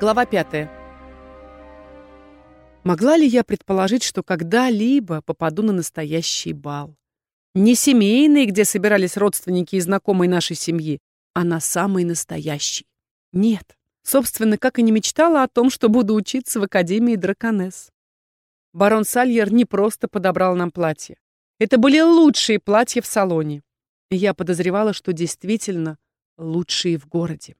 Глава пятая. Могла ли я предположить, что когда-либо попаду на настоящий бал? Не семейный, где собирались родственники и знакомые нашей семьи, а на самый настоящий. Нет. Собственно, как и не мечтала о том, что буду учиться в Академии Драконесс. Барон Сальер не просто подобрал нам платье. Это были лучшие платья в салоне. Я подозревала, что действительно лучшие в городе.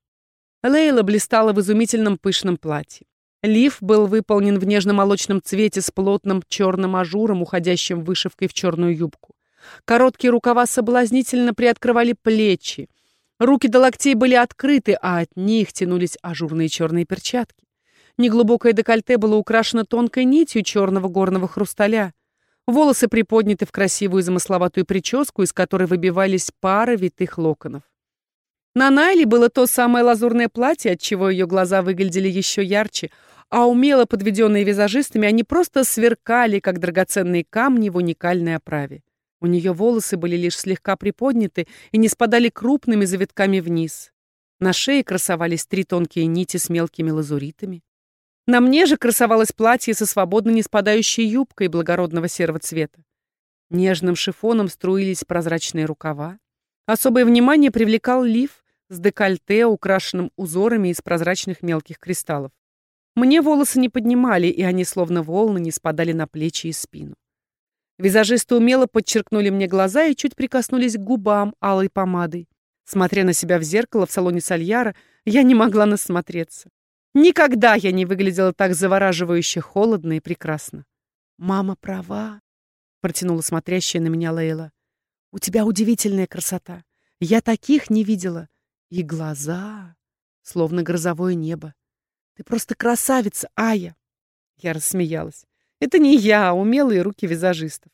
Лейла блистала в изумительном пышном платье. Лиф был выполнен в нежно-молочном цвете с плотным черным ажуром, уходящим вышивкой в черную юбку. Короткие рукава соблазнительно приоткрывали плечи. Руки до локтей были открыты, а от них тянулись ажурные черные перчатки. Неглубокое декольте было украшено тонкой нитью черного горного хрусталя. Волосы приподняты в красивую замысловатую прическу, из которой выбивались пары витых локонов. На Найле было то самое лазурное платье, от чего ее глаза выглядели еще ярче, а умело подведенные визажистами они просто сверкали, как драгоценные камни в уникальной оправе. У нее волосы были лишь слегка приподняты и не спадали крупными завитками вниз. На шее красовались три тонкие нити с мелкими лазуритами. На мне же красовалось платье со свободно не спадающей юбкой благородного серого цвета. Нежным шифоном струились прозрачные рукава. Особое внимание привлекал лиф, с декольте, украшенным узорами из прозрачных мелких кристаллов. Мне волосы не поднимали, и они словно волны не спадали на плечи и спину. Визажисты умело подчеркнули мне глаза и чуть прикоснулись к губам алой помадой. Смотря на себя в зеркало в салоне Сальяра, я не могла насмотреться. Никогда я не выглядела так завораживающе холодно и прекрасно. «Мама права», — протянула смотрящая на меня Лейла. «У тебя удивительная красота. Я таких не видела. И глаза, словно грозовое небо. Ты просто красавица, Ая!» Я рассмеялась. «Это не я, а умелые руки визажистов».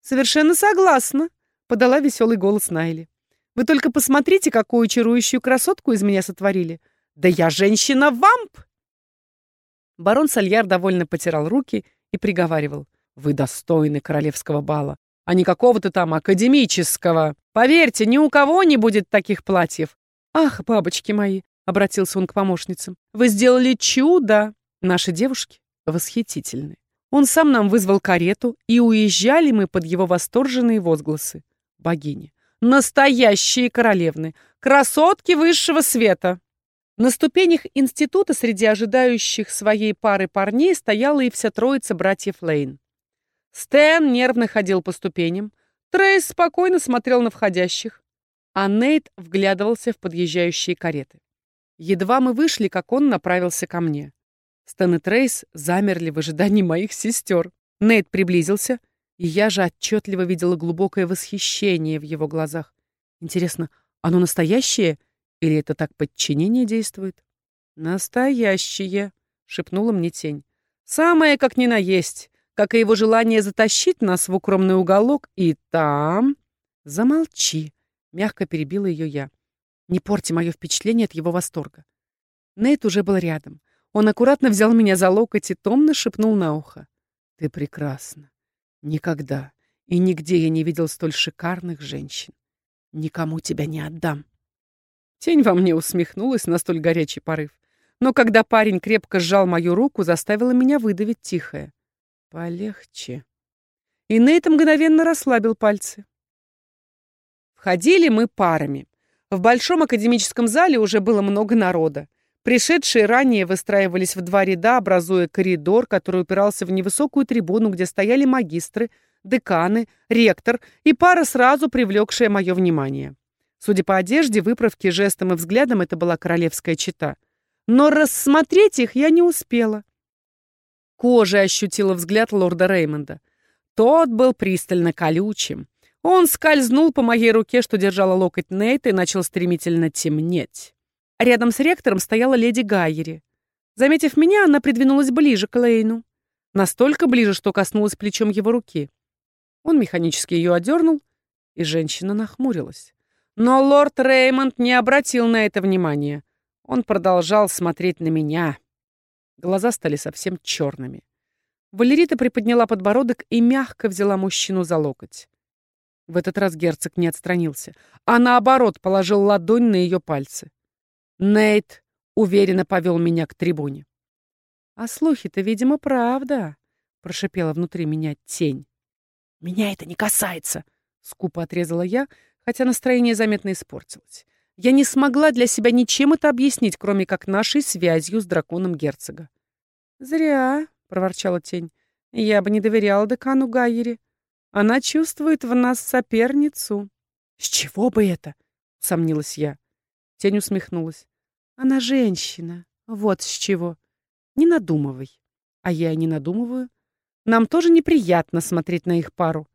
«Совершенно согласна», — подала веселый голос Найли. «Вы только посмотрите, какую чарующую красотку из меня сотворили. Да я женщина-вамп!» Барон Сальяр довольно потирал руки и приговаривал. «Вы достойны королевского бала, а не какого-то там академического. Поверьте, ни у кого не будет таких платьев. «Ах, бабочки мои!» — обратился он к помощницам. «Вы сделали чудо! Наши девушки восхитительны. Он сам нам вызвал карету, и уезжали мы под его восторженные возгласы. Богини. Настоящие королевны! Красотки высшего света!» На ступенях института среди ожидающих своей пары парней стояла и вся троица братьев Лейн. Стэн нервно ходил по ступеням, Трейс спокойно смотрел на входящих, а Нейт вглядывался в подъезжающие кареты. Едва мы вышли, как он направился ко мне. Стэн и Трейс замерли в ожидании моих сестер. Нейт приблизился, и я же отчетливо видела глубокое восхищение в его глазах. Интересно, оно настоящее или это так подчинение действует? «Настоящее», — шепнула мне тень. «Самое как ни на есть, как и его желание затащить нас в укромный уголок, и там...» «Замолчи», Мягко перебила ее я. Не порти мое впечатление от его восторга. Нейт уже был рядом. Он аккуратно взял меня за локоть и томно шепнул на ухо. «Ты прекрасна. Никогда и нигде я не видел столь шикарных женщин. Никому тебя не отдам». Тень во мне усмехнулась на столь горячий порыв. Но когда парень крепко сжал мою руку, заставила меня выдавить тихое. «Полегче». И Нейт мгновенно расслабил пальцы. Ходили мы парами. В большом академическом зале уже было много народа. Пришедшие ранее выстраивались в два ряда, образуя коридор, который упирался в невысокую трибуну, где стояли магистры, деканы, ректор и пара, сразу привлекшая мое внимание. Судя по одежде, выправке, жестам и взглядам, это была королевская чета. Но рассмотреть их я не успела. Кожа ощутила взгляд лорда Реймонда. Тот был пристально колючим. Он скользнул по моей руке, что держала локоть Нейта, и начал стремительно темнеть. Рядом с ректором стояла леди Гайери. Заметив меня, она придвинулась ближе к Лейну. Настолько ближе, что коснулась плечом его руки. Он механически ее одернул, и женщина нахмурилась. Но лорд Реймонд не обратил на это внимания. Он продолжал смотреть на меня. Глаза стали совсем черными. Валерита приподняла подбородок и мягко взяла мужчину за локоть. В этот раз герцог не отстранился, а наоборот положил ладонь на ее пальцы. «Нейт, уверенно повел меня к трибуне. «А слухи-то, видимо, правда», — прошипела внутри меня тень. «Меня это не касается», — скупо отрезала я, хотя настроение заметно испортилось. Я не смогла для себя ничем это объяснить, кроме как нашей связью с драконом герцога. «Зря», — проворчала тень. «Я бы не доверяла декану Гайере. Она чувствует в нас соперницу». «С чего бы это?» — сомнилась я. Тень усмехнулась. «Она женщина. Вот с чего. Не надумывай». А я и не надумываю. Нам тоже неприятно смотреть на их пару.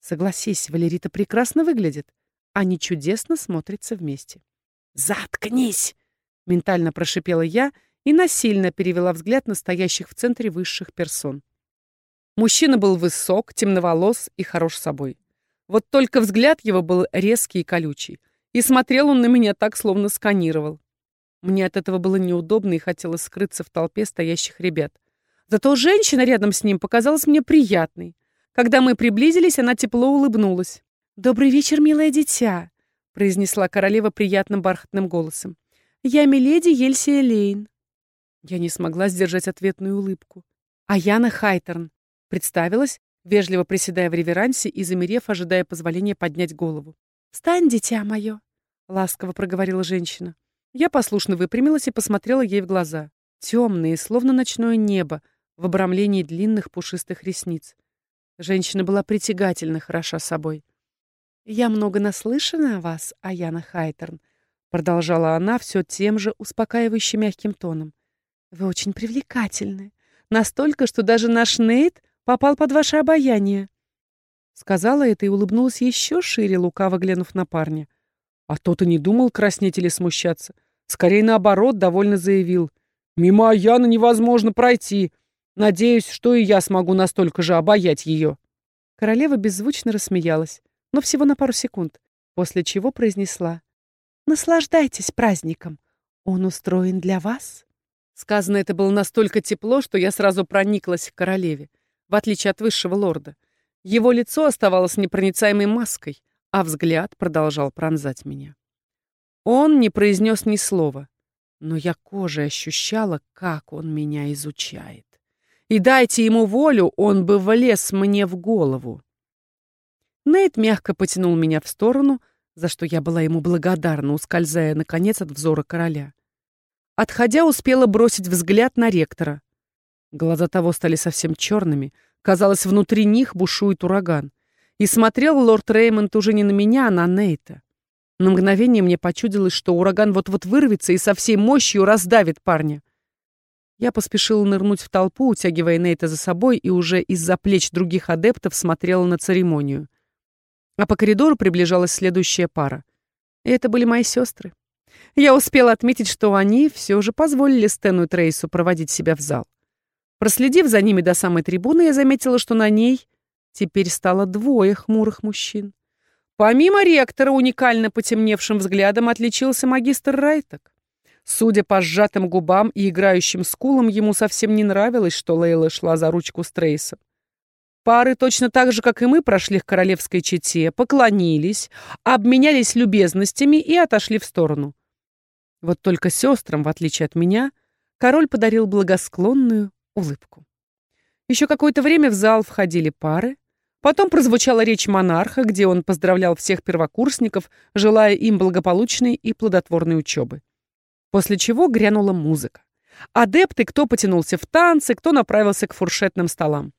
Согласись, Валерита прекрасно выглядит. Они чудесно смотрятся вместе. «Заткнись!» — ментально прошипела я и насильно перевела взгляд на стоящих в центре высших персон. Мужчина был высок, темноволос и хорош собой. Вот только взгляд его был резкий и колючий, и смотрел он на меня так, словно сканировал. Мне от этого было неудобно и хотелось скрыться в толпе стоящих ребят. Зато женщина рядом с ним показалась мне приятной. Когда мы приблизились, она тепло улыбнулась. «Добрый вечер, милое дитя», — произнесла королева приятным бархатным голосом. «Я миледи Ельсия Лейн». Я не смогла сдержать ответную улыбку. «А Яна Хайтерн», — представилась, вежливо приседая в реверансе и замерев, ожидая позволения поднять голову. «Встань, дитя мое», — ласково проговорила женщина. Я послушно выпрямилась и посмотрела ей в глаза. Темные, словно ночное небо, в обрамлении длинных пушистых ресниц. Женщина была притягательно хороша собой. «Я много наслышана о вас, Аяна Хайтерн», — продолжала она все тем же успокаивающе мягким тоном. «Вы очень привлекательны. Настолько, что даже наш Нейт попал под ваше обаяние». Сказала это и улыбнулась еще шире, лукаво глянув на парня. А тот и не думал краснеть или смущаться. Скорее наоборот, довольно заявил. «Мимо Аяна невозможно пройти. Надеюсь, что и я смогу настолько же обаять ее». Королева беззвучно рассмеялась, но всего на пару секунд, после чего произнесла. «Наслаждайтесь праздником. Он устроен для вас». Сказано это было настолько тепло, что я сразу прониклась к королеве, в отличие от высшего лорда. Его лицо оставалось непроницаемой маской, а взгляд продолжал пронзать меня. Он не произнес ни слова, но я кожей ощущала, как он меня изучает и дайте ему волю, он бы влез мне в голову. Нейт мягко потянул меня в сторону, за что я была ему благодарна, ускользая, наконец, от взора короля. Отходя, успела бросить взгляд на ректора. Глаза того стали совсем черными, казалось, внутри них бушует ураган. И смотрел лорд Реймонд уже не на меня, а на Нейта. На мгновение мне почудилось, что ураган вот-вот вырвется и со всей мощью раздавит парня. Я поспешила нырнуть в толпу, утягивая Нейта за собой, и уже из-за плеч других адептов смотрела на церемонию. А по коридору приближалась следующая пара. И это были мои сестры. Я успела отметить, что они все же позволили Стэну и Трейсу проводить себя в зал. Проследив за ними до самой трибуны, я заметила, что на ней теперь стало двое хмурых мужчин. Помимо ректора, уникально потемневшим взглядом отличился магистр Райток. Судя по сжатым губам и играющим скулам, ему совсем не нравилось, что Лейла шла за ручку с Трейсом. Пары точно так же, как и мы, прошли к королевской чете, поклонились, обменялись любезностями и отошли в сторону. Вот только сестрам, в отличие от меня, король подарил благосклонную улыбку. Еще какое-то время в зал входили пары, потом прозвучала речь монарха, где он поздравлял всех первокурсников, желая им благополучной и плодотворной учебы. После чего грянула музыка. Адепты, кто потянулся в танцы, кто направился к фуршетным столам.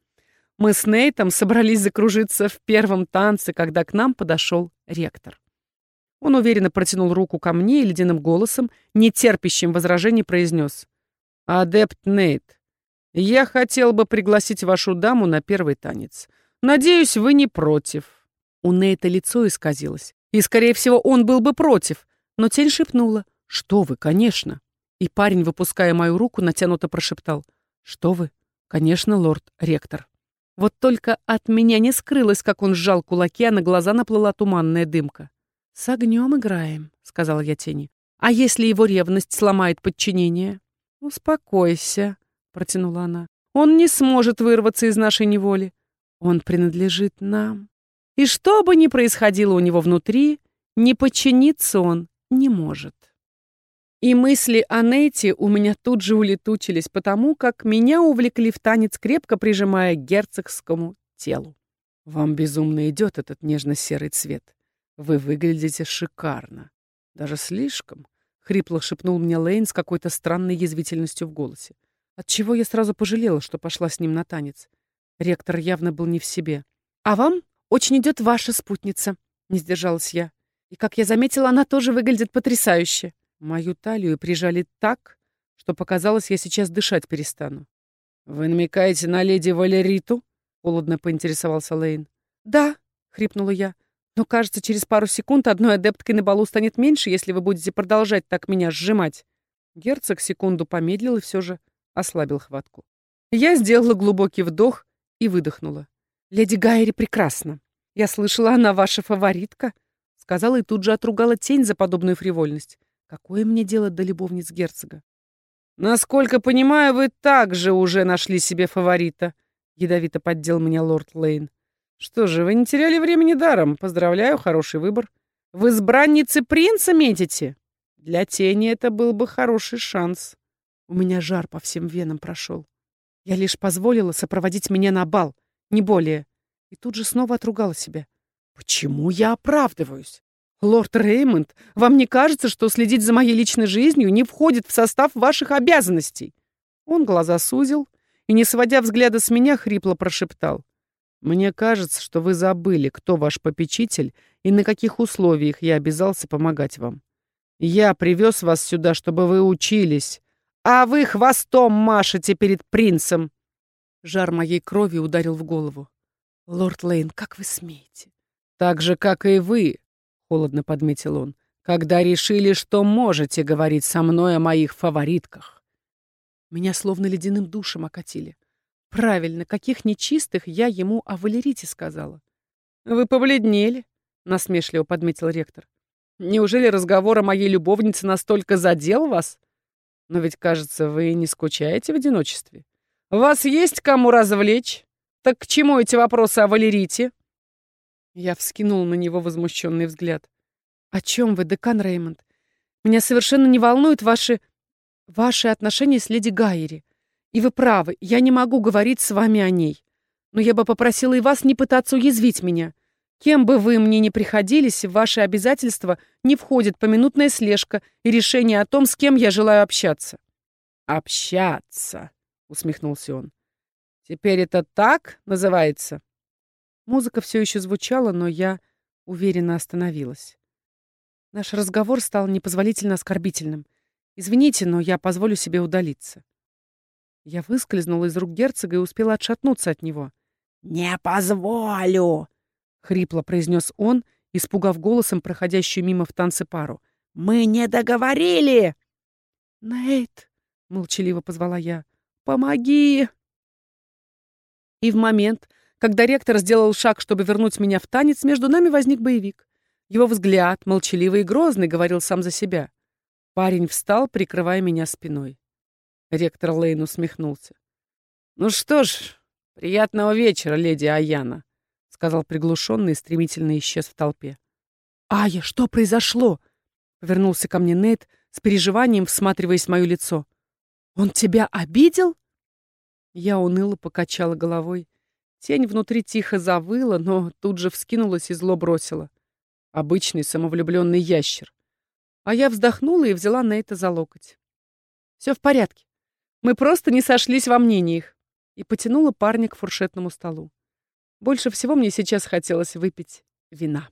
Мы с Нейтом собрались закружиться в первом танце, когда к нам подошел ректор. Он уверенно протянул руку ко мне и ледяным голосом, нетерпящим возражений, произнес. «Адепт Нейт, я хотел бы пригласить вашу даму на первый танец. Надеюсь, вы не против». У Нейта лицо исказилось. И, скорее всего, он был бы против. Но тень шепнула. «Что вы, конечно!» И парень, выпуская мою руку, натянуто прошептал. «Что вы? Конечно, лорд-ректор». Вот только от меня не скрылось, как он сжал кулаки, а на глаза наплыла туманная дымка. «С огнем играем», — сказала я тени. «А если его ревность сломает подчинение?» «Успокойся», — протянула она. «Он не сможет вырваться из нашей неволи. Он принадлежит нам. И что бы ни происходило у него внутри, не подчиниться он не может». И мысли о Нейте у меня тут же улетучились, потому как меня увлекли в танец, крепко прижимая к герцогскому телу. «Вам безумно идет этот нежно-серый цвет. Вы выглядите шикарно. Даже слишком», — хрипло шепнул мне Лейн с какой-то странной язвительностью в голосе. Отчего я сразу пожалела, что пошла с ним на танец. Ректор явно был не в себе. «А вам очень идет ваша спутница», — не сдержалась я. «И, как я заметила, она тоже выглядит потрясающе». Мою талию прижали так, что показалось, я сейчас дышать перестану. «Вы намекаете на леди Валериту?» — холодно поинтересовался Лейн. «Да», — хрипнула я. «Но, кажется, через пару секунд одной адепткой на балу станет меньше, если вы будете продолжать так меня сжимать». Герцог секунду помедлил и все же ослабил хватку. Я сделала глубокий вдох и выдохнула. «Леди Гайри прекрасна. Я слышала, она ваша фаворитка», — сказала и тут же отругала тень за подобную фривольность. Какое мне дело до любовниц герцога? Насколько понимаю, вы также уже нашли себе фаворита, ядовито поддел меня лорд Лейн. Что же, вы не теряли времени даром. Поздравляю, хороший выбор. В избраннице принца метите? Для тени это был бы хороший шанс. У меня жар по всем венам прошел. Я лишь позволила сопроводить меня на бал, не более. И тут же снова отругала себя. Почему я оправдываюсь? «Лорд Реймонд, вам не кажется, что следить за моей личной жизнью не входит в состав ваших обязанностей?» Он глаза сузил и, не сводя взгляда с меня, хрипло прошептал. «Мне кажется, что вы забыли, кто ваш попечитель и на каких условиях я обязался помогать вам. Я привез вас сюда, чтобы вы учились, а вы хвостом машете перед принцем!» Жар моей крови ударил в голову. «Лорд Лейн, как вы смеете?» «Так же, как и вы, холодно подметил он, когда решили, что можете говорить со мной о моих фаворитках. Меня словно ледяным душем окатили. Правильно, каких нечистых я ему о Валерите сказала. Вы побледнели, насмешливо подметил ректор. Неужели разговор о моей любовнице настолько задел вас? Но ведь, кажется, вы не скучаете в одиночестве. Вас есть кому развлечь? Так к чему эти вопросы о Валерите? Я вскинул на него возмущенный взгляд. «О чем вы, декан Реймонд? Меня совершенно не волнуют ваши... ваши отношения с леди Гайери. И вы правы, я не могу говорить с вами о ней. Но я бы попросила и вас не пытаться уязвить меня. Кем бы вы мне ни приходились, в ваши обязательства не входит поминутная слежка и решение о том, с кем я желаю общаться». «Общаться», — усмехнулся он. «Теперь это так называется?» Музыка все еще звучала, но я уверенно остановилась. Наш разговор стал непозволительно оскорбительным. Извините, но я позволю себе удалиться. Я выскользнула из рук герцога и успела отшатнуться от него. «Не позволю!» — хрипло произнес он, испугав голосом проходящую мимо в танце пару. «Мы не договорили!» «Нейт!» — молчаливо позвала я. «Помоги!» И в момент, когда ректор сделал шаг, чтобы вернуть меня в танец, между нами возник боевик. Его взгляд, молчаливый и грозный, говорил сам за себя. Парень встал, прикрывая меня спиной. Ректор Лейн усмехнулся. «Ну что ж, приятного вечера, леди Аяна», — сказал приглушенный и стремительно исчез в толпе. «Ая, что произошло?» — повернулся ко мне Нейт с переживанием, всматриваясь в мое лицо. «Он тебя обидел?» Я уныло покачала головой. Тень внутри тихо завыла, но тут же вскинулась и зло бросила. Обычный самовлюбленный ящер. А я вздохнула и взяла Нейта за локоть. Все в порядке. Мы просто не сошлись во мнениях. И потянула парня к фуршетному столу. Больше всего мне сейчас хотелось выпить вина.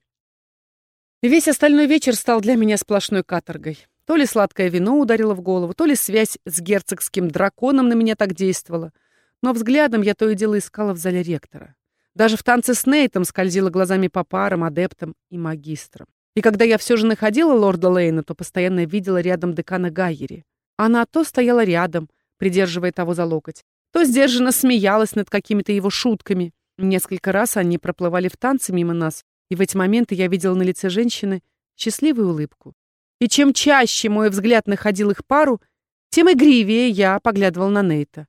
весь остальной вечер стал для меня сплошной каторгой. То ли сладкое вино ударило в голову, то ли связь с герцогским драконом на меня так действовала — но взглядом я то и дело искала в зале ректора. Даже в танце с Нейтом скользила глазами по парам, адептам и магистрам. И когда я все же находила лорда Лейна, то постоянно видела рядом декана Гайери. Она то стояла рядом, придерживая того за локоть, то сдержанно смеялась над какими-то его шутками. Несколько раз они проплывали в танце мимо нас, и в эти моменты я видела на лице женщины счастливую улыбку. И чем чаще мой взгляд находил их пару, тем игривее я поглядывал на Нейта.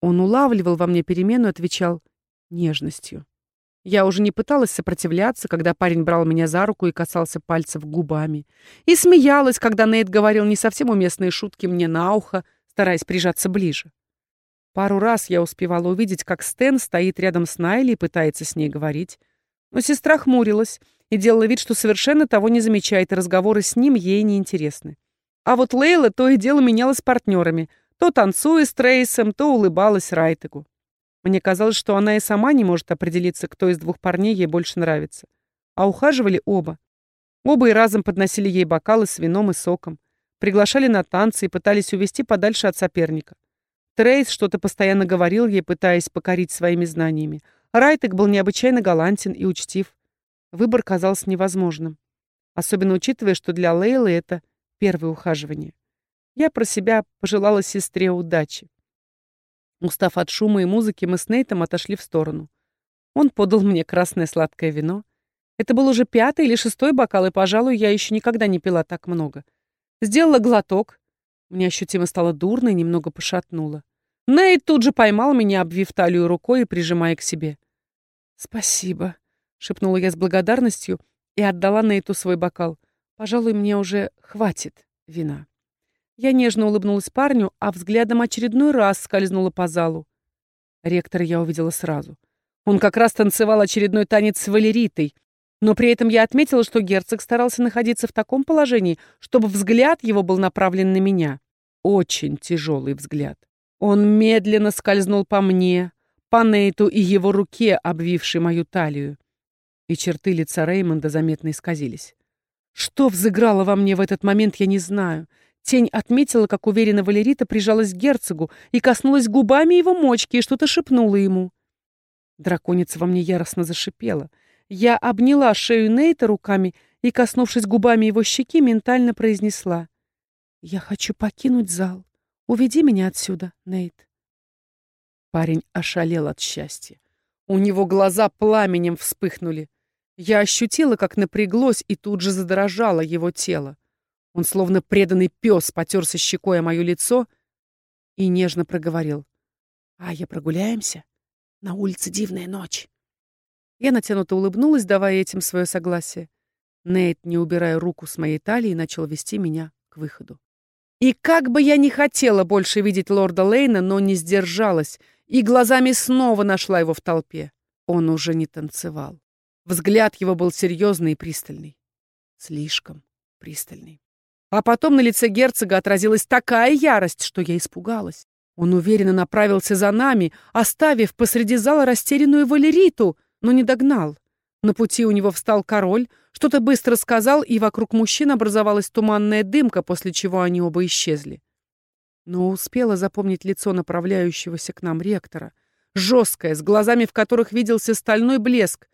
Он улавливал во мне перемену и отвечал нежностью. Я уже не пыталась сопротивляться, когда парень брал меня за руку и касался пальцев губами. И смеялась, когда Нейт говорил не совсем уместные шутки мне на ухо, стараясь прижаться ближе. Пару раз я успевала увидеть, как Стэн стоит рядом с Найли и пытается с ней говорить. Но сестра хмурилась и делала вид, что совершенно того не замечает, и разговоры с ним ей не интересны. А вот Лейла то и дело менялась партнерами, то танцуя с Трейсом, то улыбалась Райтегу. Мне казалось, что она и сама не может определиться, кто из двух парней ей больше нравится. А ухаживали оба. Оба и разом подносили ей бокалы с вином и соком, приглашали на танцы и пытались увести подальше от соперника. Трейс что-то постоянно говорил ей, пытаясь покорить своими знаниями. Райтек был необычайно галантен и учтив. Выбор казался невозможным. Особенно учитывая, что для Лейлы это первое ухаживание. Я про себя пожелала сестре удачи. Устав от шума и музыки, мы с Нейтом отошли в сторону. Он подал мне красное сладкое вино. Это был уже пятый или шестой бокал, и, пожалуй, я еще никогда не пила так много. Сделала глоток. Мне ощутимо стало дурно и немного пошатнуло. Нейт тут же поймал меня, обвив талию рукой и прижимая к себе. «Спасибо», — шепнула я с благодарностью и отдала Нейту свой бокал. «Пожалуй, мне уже хватит вина». Я нежно улыбнулась парню, а взглядом очередной раз скользнула по залу. Ректора я увидела сразу. Он как раз танцевал очередной танец с Валеритой, но при этом я отметила, что герцог старался находиться в таком положении, чтобы взгляд его был направлен на меня. Очень тяжелый взгляд. Он медленно скользнул по мне, по Нейту и его руке, обвившей мою талию. И черты лица Реймонда заметно исказились. Что взыграло во мне в этот момент, я не знаю. Тень отметила, как уверенно Валерита прижалась к герцогу и коснулась губами его мочки и что-то шепнула ему. Драконица во мне яростно зашипела. Я обняла шею Нейта руками и, коснувшись губами его щеки, ментально произнесла. «Я хочу покинуть зал. Уведи меня отсюда, Нейт». Парень ошалел от счастья. У него глаза пламенем вспыхнули. Я ощутила, как напряглось и тут же задрожало его тело. Он, словно преданный пес, потерся щекой о мое лицо и нежно проговорил. «А я прогуляемся? На улице дивная ночь». Я натянуто улыбнулась, давая этим свое согласие. Нейт, не убирая руку с моей талии, начал вести меня к выходу. И как бы я ни хотела больше видеть лорда Лейна, но не сдержалась и глазами снова нашла его в толпе. Он уже не танцевал. Взгляд его был серьезный и пристальный. Слишком пристальный. А потом на лице герцога отразилась такая ярость, что я испугалась. Он уверенно направился за нами, оставив посреди зала растерянную Валериту, но не догнал. На пути у него встал король, что-то быстро сказал, и вокруг мужчин образовалась туманная дымка, после чего они оба исчезли. Но успела запомнить лицо направляющегося к нам ректора. Жесткое, с глазами, в которых виделся стальной блеск.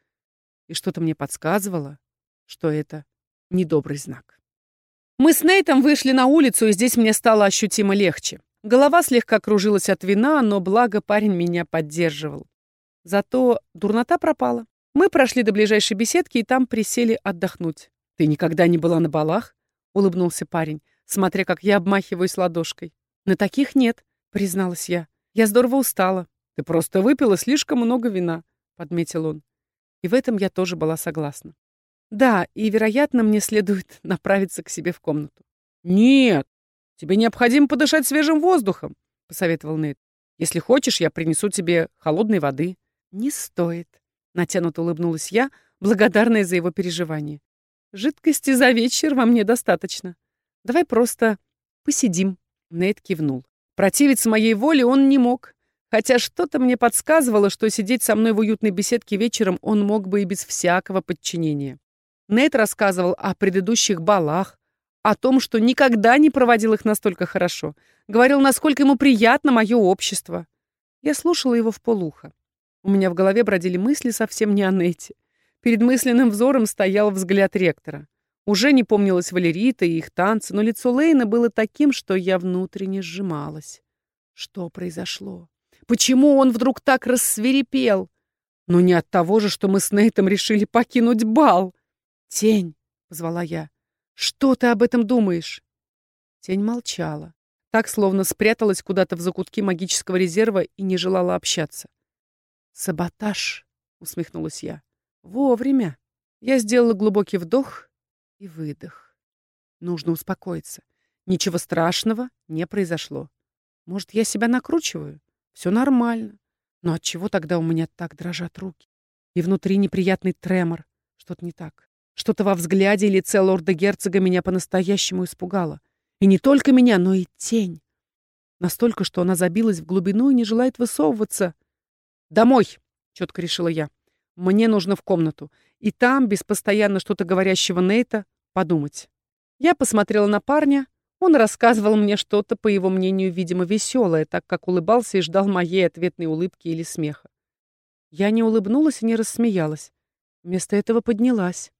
И что-то мне подсказывало, что это недобрый знак. Мы с Нейтом вышли на улицу, и здесь мне стало ощутимо легче. Голова слегка кружилась от вина, но благо парень меня поддерживал. Зато дурнота пропала. Мы прошли до ближайшей беседки и там присели отдохнуть. «Ты никогда не была на балах?» — улыбнулся парень, смотря, как я обмахиваюсь ладошкой. «На таких нет», — призналась я. «Я здорово устала». «Ты просто выпила слишком много вина», — подметил он. И в этом я тоже была согласна. Да, и, вероятно, мне следует направиться к себе в комнату. Нет, тебе необходимо подышать свежим воздухом, посоветовал Нейт. Если хочешь, я принесу тебе холодной воды. Не стоит, натянуто улыбнулась я, благодарная за его переживание. Жидкости за вечер вам мне достаточно. Давай просто посидим. Нейт кивнул. Противиться моей воле он не мог, хотя что-то мне подсказывало, что сидеть со мной в уютной беседке вечером он мог бы и без всякого подчинения. Нейт рассказывал о предыдущих балах, о том, что никогда не проводил их настолько хорошо. Говорил, насколько ему приятно мое общество. Я слушала его в полухо. У меня в голове бродили мысли совсем не о Нете. Перед мысленным взором стоял взгляд ректора. Уже не помнилась Валерита и их танцы, но лицо Лейна было таким, что я внутренне сжималась. Что произошло? Почему он вдруг так рассверепел? Но не от того же, что мы с Нейтом решили покинуть бал. «Тень!» — позвала я. «Что ты об этом думаешь?» Тень молчала, так словно спряталась куда-то в закутки магического резерва и не желала общаться. «Саботаж!» — усмехнулась я. «Вовремя». Я сделала глубокий вдох и выдох. Нужно успокоиться. Ничего страшного не произошло. Может, я себя накручиваю? Все нормально. Но от чего тогда у меня так дрожат руки? И внутри неприятный тремор. Что-то не так. Что-то во взгляде и лице лорда-герцога меня по-настоящему испугало. И не только меня, но и тень. Настолько, что она забилась в глубину и не желает высовываться. «Домой!» — четко решила я. «Мне нужно в комнату. И там, без постоянно что-то говорящего Нейта, подумать». Я посмотрела на парня. Он рассказывал мне что-то, по его мнению, видимо, веселое, так как улыбался и ждал моей ответной улыбки или смеха. Я не улыбнулась и не рассмеялась. Вместо этого поднялась.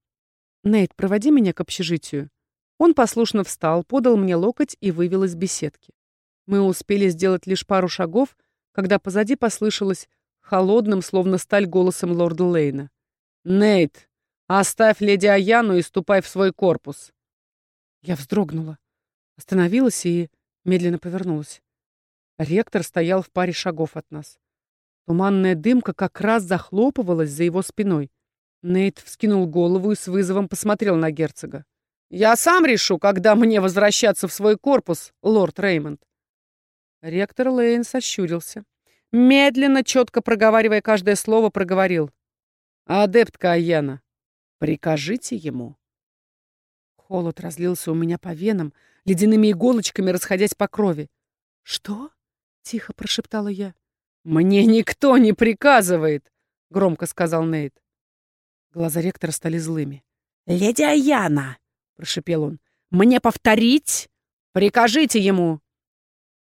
«Нейт, проводи меня к общежитию». Он послушно встал, подал мне локоть и вывел из беседки. Мы успели сделать лишь пару шагов, когда позади послышалось холодным, словно сталь, голосом лорда Лейна. «Нейт, оставь леди Аяну и ступай в свой корпус». Я вздрогнула, остановилась и медленно повернулась. Ректор стоял в паре шагов от нас. Туманная дымка как раз захлопывалась за его спиной. Нейт вскинул голову и с вызовом посмотрел на герцога. «Я сам решу, когда мне возвращаться в свой корпус, лорд Реймонд». Ректор Лейн сощурился. Медленно, четко проговаривая каждое слово, проговорил. «Адептка Аяна, прикажите ему». Холод разлился у меня по венам, ледяными иголочками расходясь по крови. «Что?» — тихо прошептала я. «Мне никто не приказывает», — громко сказал Нейт. Глаза ректора стали злыми. «Леди Аяна!» — прошепел он. «Мне повторить? Прикажите ему!»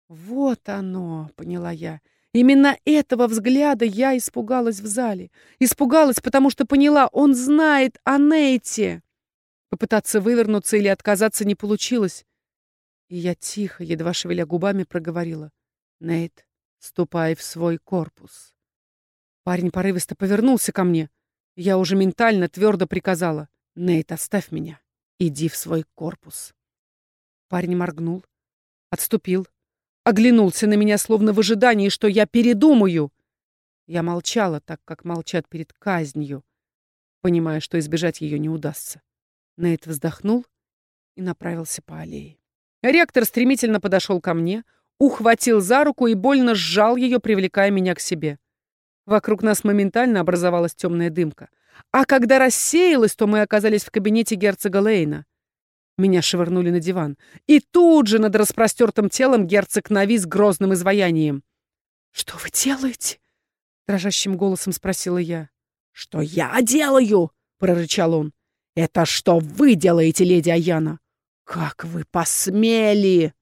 «Вот оно!» — поняла я. Именно этого взгляда я испугалась в зале. Испугалась, потому что поняла, он знает о Нейте. Попытаться вывернуться или отказаться не получилось. И я тихо, едва шевеля губами, проговорила. «Нейт, ступай в свой корпус». Парень порывисто повернулся ко мне. Я уже ментально твердо приказала. «Нейт, оставь меня. Иди в свой корпус». Парень моргнул, отступил, оглянулся на меня, словно в ожидании, что я передумаю. Я молчала, так как молчат перед казнью, понимая, что избежать ее не удастся. Нейт вздохнул и направился по аллее. Ректор стремительно подошел ко мне, ухватил за руку и больно сжал ее, привлекая меня к себе. Вокруг нас моментально образовалась темная дымка. А когда рассеялась, то мы оказались в кабинете герцога Лейна. Меня швырнули на диван. И тут же над распростертым телом герцог навис грозным изваянием. «Что вы делаете?» — дрожащим голосом спросила я. «Что я делаю?» — прорычал он. «Это что вы делаете, леди Аяна? Как вы посмели!»